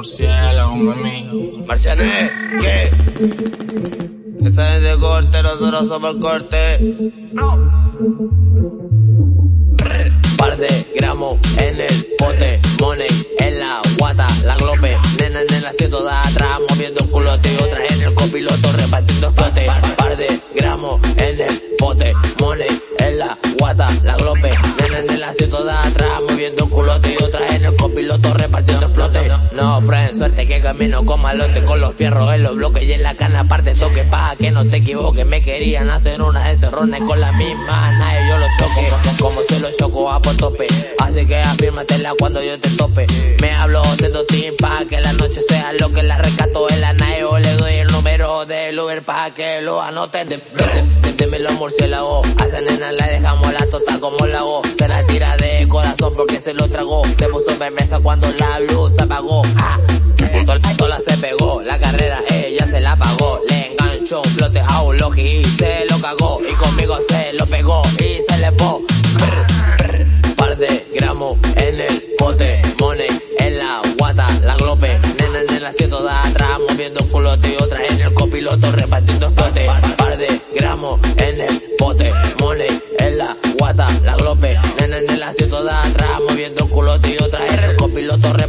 murciélago, mami. Marciané, ¿qué? Esa es de corte, nosotros somos el corte. Par de gramos en el pote, money en la guata, la glope, nena en el asiento atrás, moviendo un culote y otra en el copiloto repartiendo flote. Par de gramos en el pote, money en la guata, la glope, No, prueben suerte que camino con malote, con los fierros en los bloques y en la cana aparte toque pa' que no te equivoques. Me querían hacer una encerrones con la misma, nadie yo lo choque, como se lo choco a por tope. Así que afírmatela cuando yo te tope. Me hablo de Dotín pa' que la noche sea lo que la rescato en la nave o le doy el número del Uber pa' que lo anoten. Deme los murciélagos, a esa nena la dejamos la total como la hago. Se la tira de corazón porque se lo tragó. Cuando la luz se apagó. Ah, sola se pegó, la carrera ella se la pagó. Le enganchó un flote a un Loki y se lo cagó. Y conmigo se lo pegó y se le po. Par de gramos en el pote, money en la guata, la glope. Nena en el asiento de atrás moviendo un culote y otra en el copiloto repartiendo flote. Par de gramos en el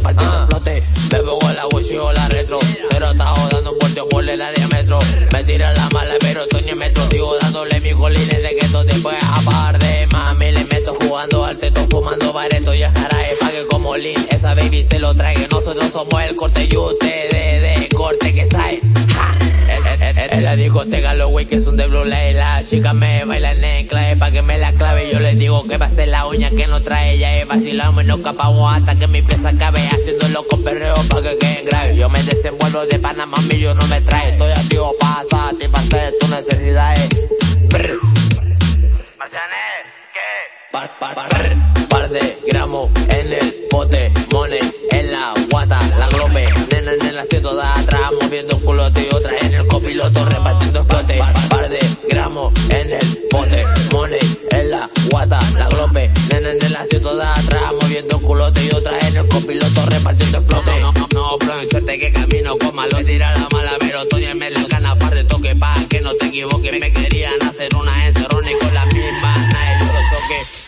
copiloto repartiendo flote. Me pongo la Gucci o la retro, cero tajo dando puerto por el área metro. Me tiran la mala pero estoy ni metro, sigo dándole mi colines de que esto después aparte jugando al teto, fumando bareto y el jarabe pague como Lin. Esa baby se lo trae, nosotros somos el corte y ustedes En la discoteca los wey que son de Blue Light La chica me baila en el clave pa' que me la clave Yo les digo que va a ser la uña que no trae ella Es vacilamos y no capamos hasta que mi pieza cabe Haciéndolo con perreo pa' que queden grave. Yo me desenvuelvo de Panamá, mi yo no me trae Estoy activo pa' satisfacer tus necesidades. Par, par, par, par y otra en el copiloto, repartiendo flote. Par, de gramos en el pote, money en la guata, la glope, nena en el asiento de atrás, moviendo culote y otra en el copiloto, repartiendo flote. No, no, no, no, suerte que camino con malo, tira la mala, pero Tony me la gana, par de toque pa' que no te equivoques. Me querían hacer una encerrona y con la misma, nadie yo lo choque.